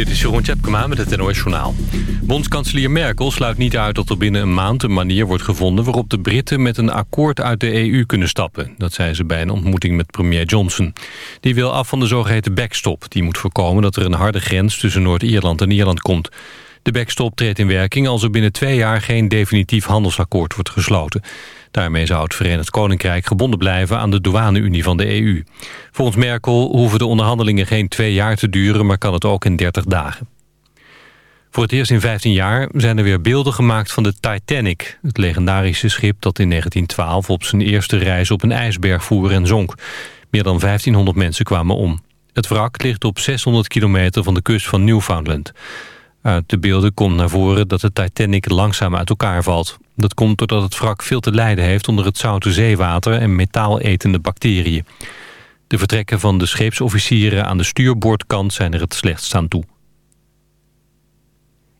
Dit is Jeroen Tjepkema met het NOS Journaal. Bondskanselier Merkel sluit niet uit dat er binnen een maand een manier wordt gevonden... waarop de Britten met een akkoord uit de EU kunnen stappen. Dat zei ze bij een ontmoeting met premier Johnson. Die wil af van de zogeheten backstop. Die moet voorkomen dat er een harde grens tussen Noord-Ierland en Ierland komt. De backstop treedt in werking als er binnen twee jaar geen definitief handelsakkoord wordt gesloten. Daarmee zou het Verenigd Koninkrijk gebonden blijven aan de douane-unie van de EU. Volgens Merkel hoeven de onderhandelingen geen twee jaar te duren, maar kan het ook in 30 dagen. Voor het eerst in 15 jaar zijn er weer beelden gemaakt van de Titanic. Het legendarische schip dat in 1912 op zijn eerste reis op een ijsberg voer en zonk. Meer dan 1500 mensen kwamen om. Het wrak ligt op 600 kilometer van de kust van Newfoundland. Uit de beelden komt naar voren dat de Titanic langzaam uit elkaar valt. Dat komt doordat het wrak veel te lijden heeft onder het zoute zeewater en metaaletende bacteriën. De vertrekken van de scheepsofficieren aan de stuurboordkant zijn er het slechtst aan toe.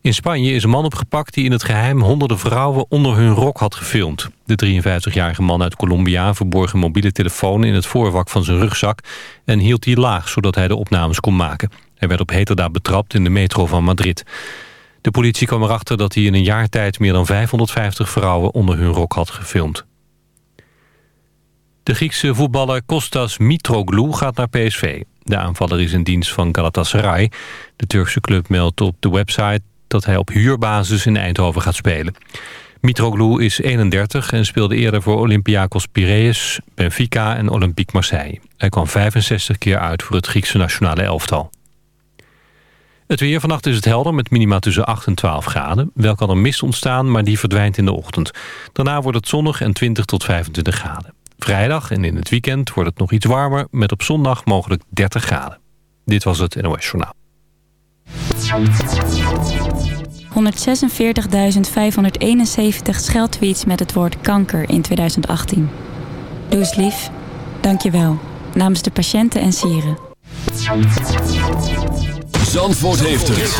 In Spanje is een man opgepakt die in het geheim honderden vrouwen onder hun rok had gefilmd. De 53-jarige man uit Colombia verborg een mobiele telefoon in het voorvak van zijn rugzak en hield die laag zodat hij de opnames kon maken. Hij werd op heterdaad betrapt in de metro van Madrid. De politie kwam erachter dat hij in een jaar tijd meer dan 550 vrouwen onder hun rok had gefilmd. De Griekse voetballer Kostas Mitroglou gaat naar PSV. De aanvaller is in dienst van Galatasaray. De Turkse club meldt op de website dat hij op huurbasis in Eindhoven gaat spelen. Mitroglou is 31 en speelde eerder voor Olympiakos Piraeus, Benfica en Olympique Marseille. Hij kwam 65 keer uit voor het Griekse nationale elftal. Het weer vannacht is het helder met minima tussen 8 en 12 graden. Wel kan er mist ontstaan, maar die verdwijnt in de ochtend. Daarna wordt het zonnig en 20 tot 25 graden. Vrijdag en in het weekend wordt het nog iets warmer... met op zondag mogelijk 30 graden. Dit was het NOS Journaal. 146.571 scheldtweets met het woord kanker in 2018. Doe eens lief. Dank je wel. Namens de patiënten en sieren. Zandvoort heeft het.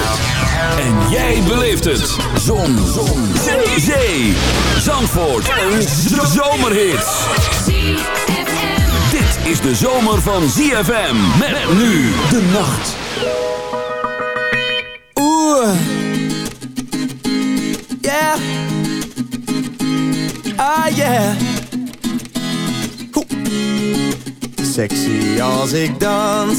En jij beleeft het. Zon. Zon. Zee. Zee. Zandvoort. Een zomerhit. Dit is de zomer van ZFM. Met nu de nacht. Oeh. Yeah. Ah yeah. Sexy als ik dans.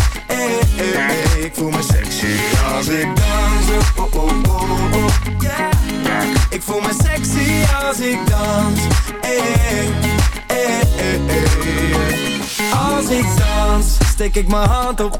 hey, hey, hey. Ik voel me sexy als ik dans. Oh, oh, oh, oh, yeah. Ik voel me sexy als ik dans. Als ik dans, steek ik mijn hand op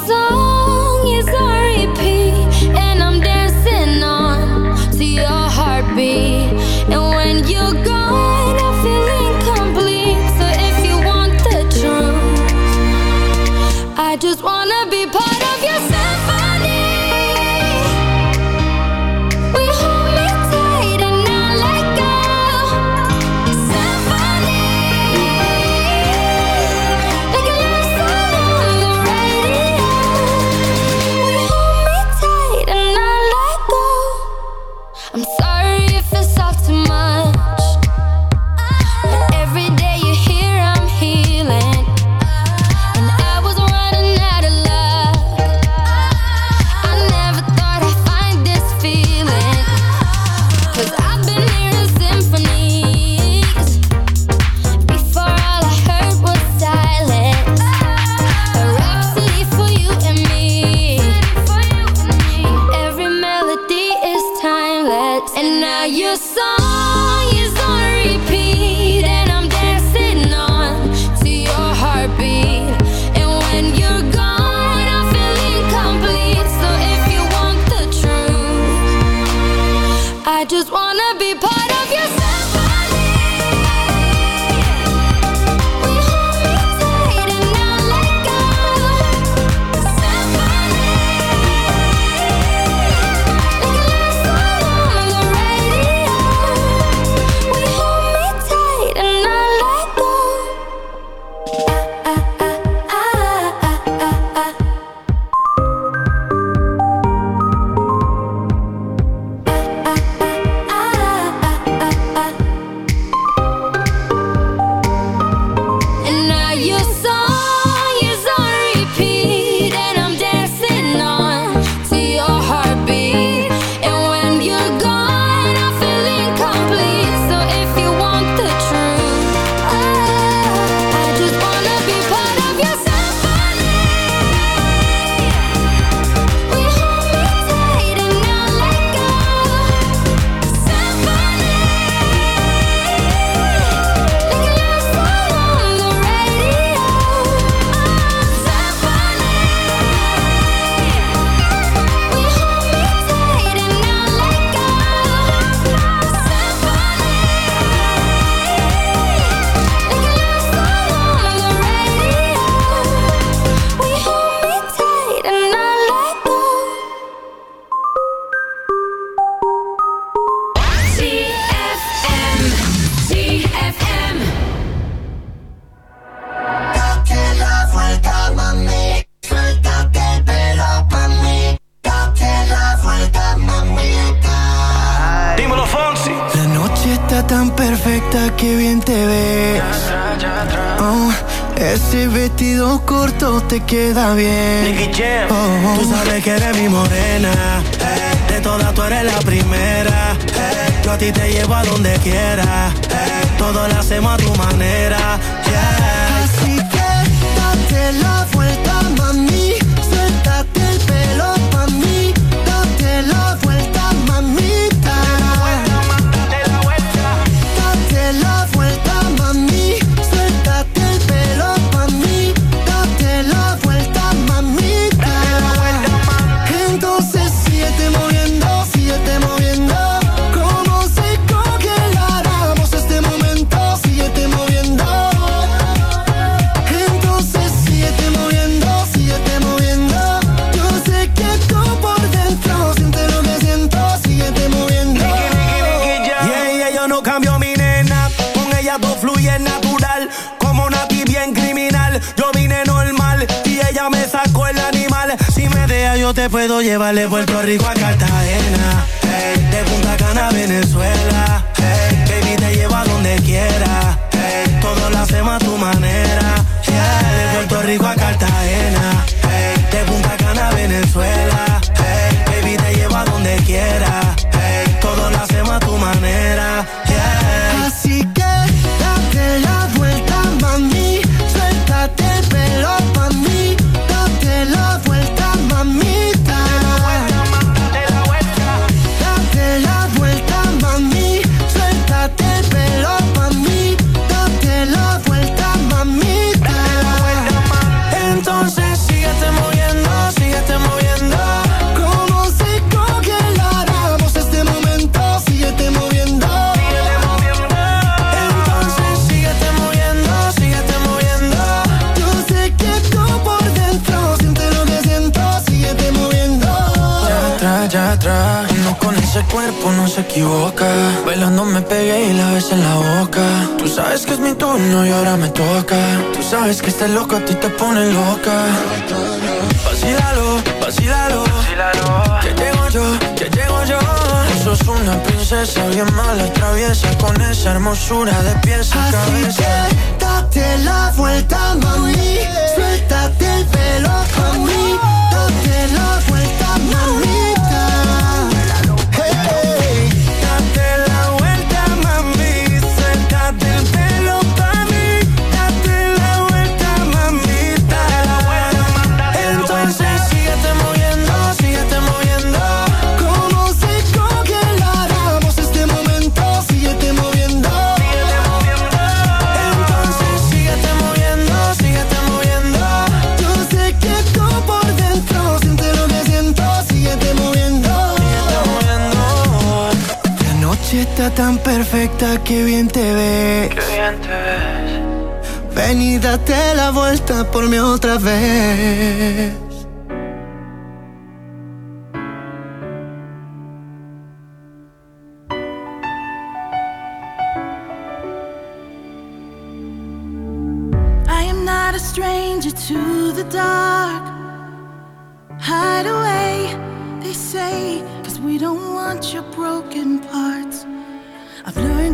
queda bien. Oh, Tú sabes que eres mi morena. De todas tú eres la primera. Yo a ti te llevo a donde quiera. Todo lo hacemos a tu manera. Turno y ahora me toca. Tú sabes que este loco a ti te pone loca. Vacílalo, vacílalo. Que llego yo, que llego yo. Tú sos una princesa bien mala, traviesa. Con esa hermosura de pies a Así cabeza. que date la vuelta, mami. Suéltate el pelo pa' mí. Date la vuelta, mamita. Tan perfecta que bien te ves. Qué bien te ves. Ven y date la vuelta por mí otra vez. I am not a stranger to the dark. Hide away, they say, cause we don't want your broken parts. I've learned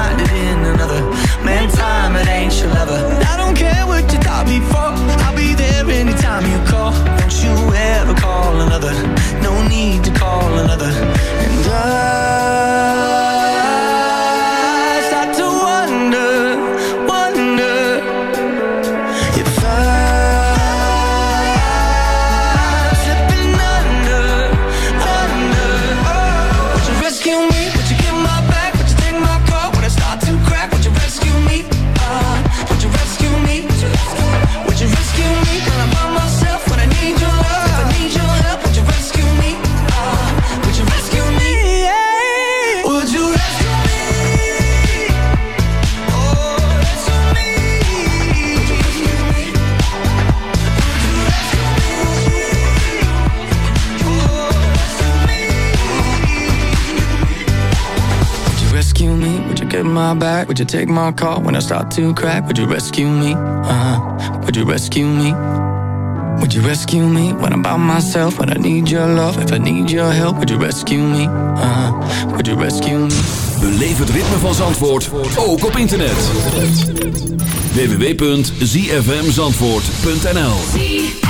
mind you take my call when I start to crack. Would you rescue me? uh Would you rescue me? Would you rescue me when I'm by myself? When I need your love, if I need your help, would you rescue me? Uh-huh. Would you rescue me? Beleef het ritme van Zandvoort ook op internet. www.zfmzandvoort.nl.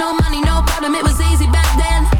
No money, no problem. It was easy back then.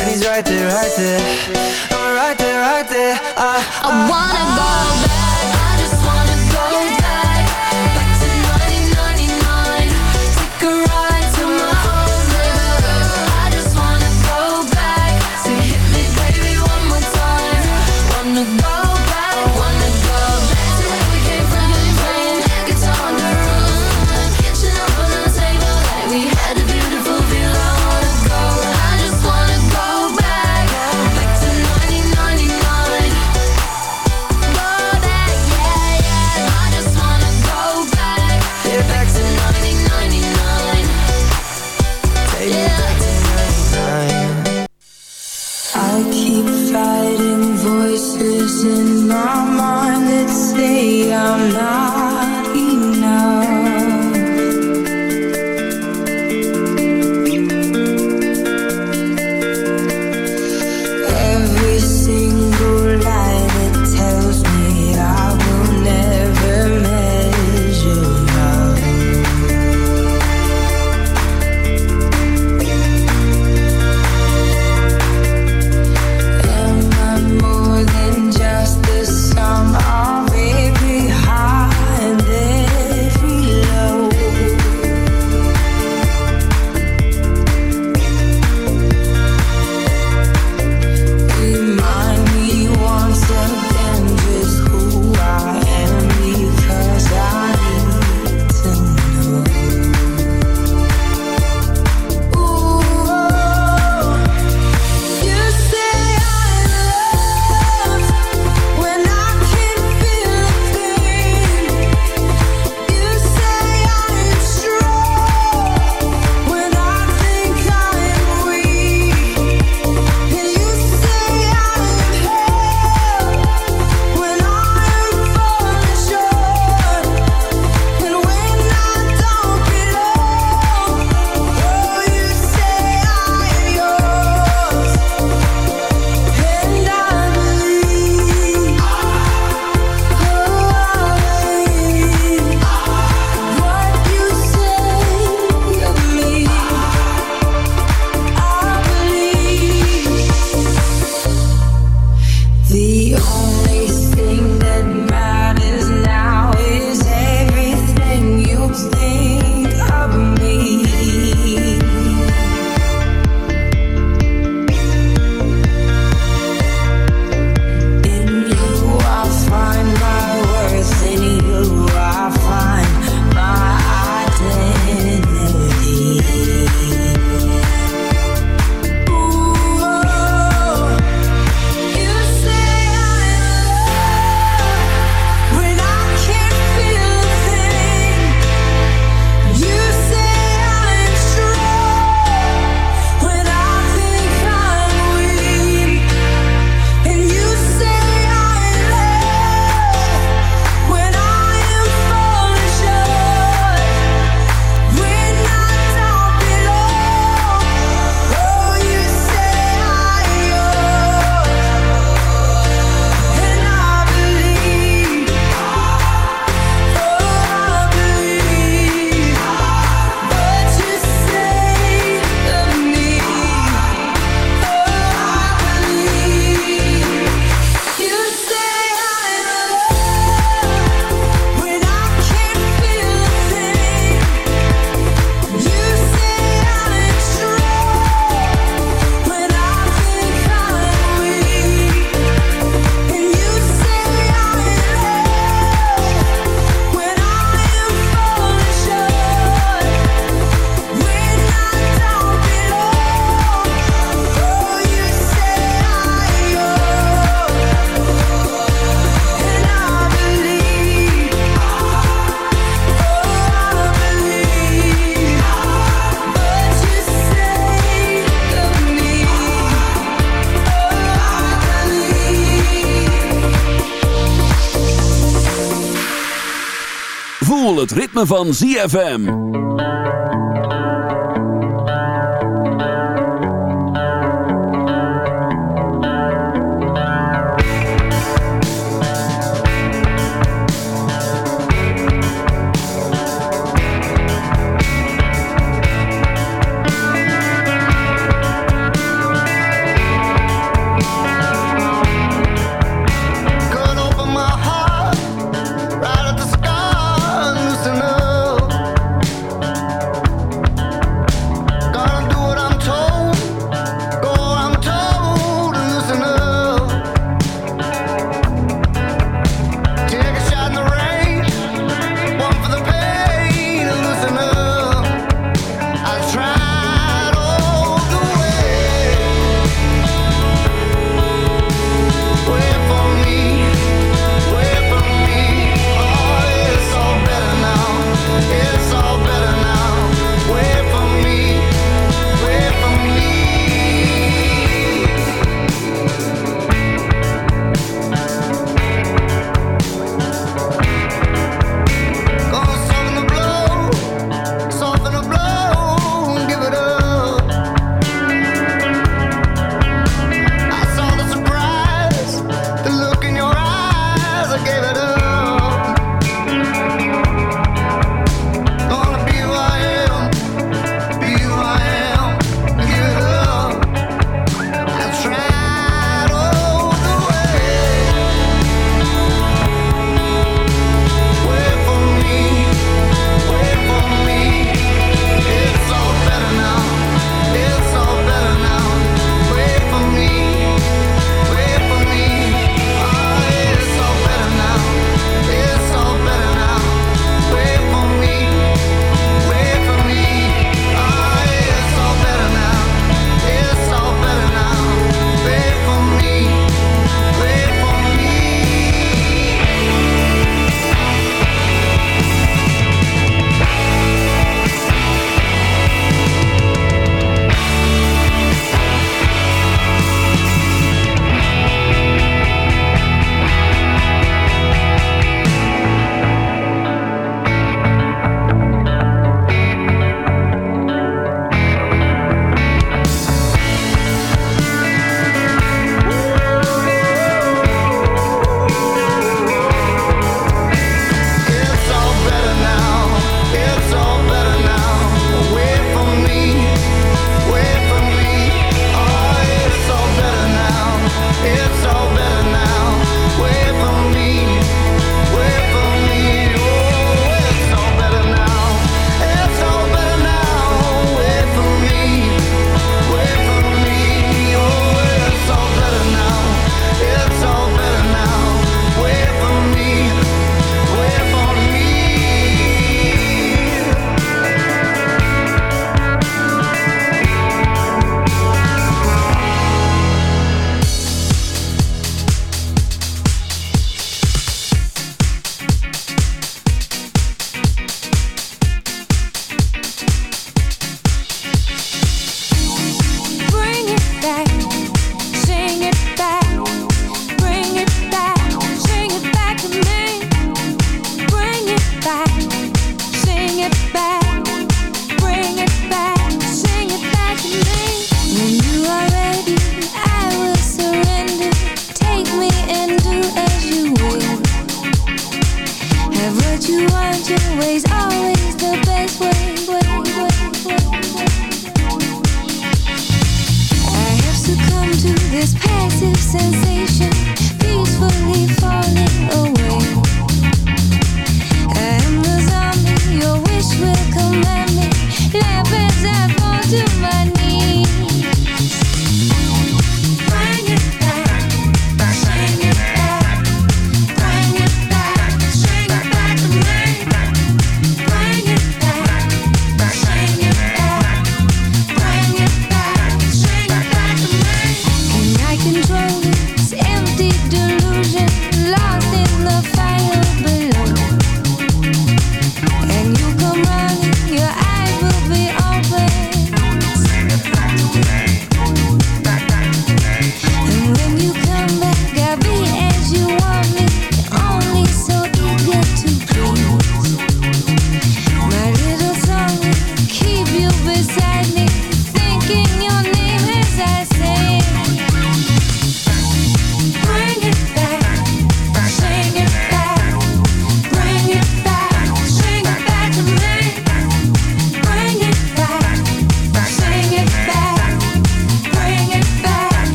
And he's right there, right there. I'm right there, right there. I, I, I wanna go back. Van ZFM.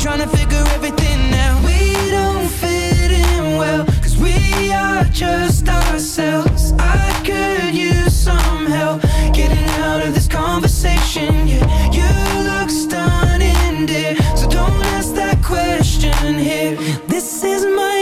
trying to figure everything out. We don't fit in well, cause we are just ourselves. I could use some help getting out of this conversation. Yeah, you look stunning, dear. So don't ask that question here. This is my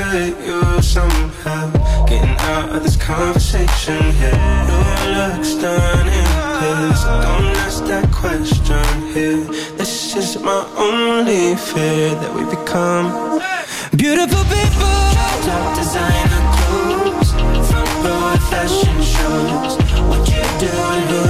could use some help getting out of this conversation here. Your looks done in this. Don't ask that question here. This is my only fear that we become beautiful people. Top designer clothes, from the fashion shows. What you doing?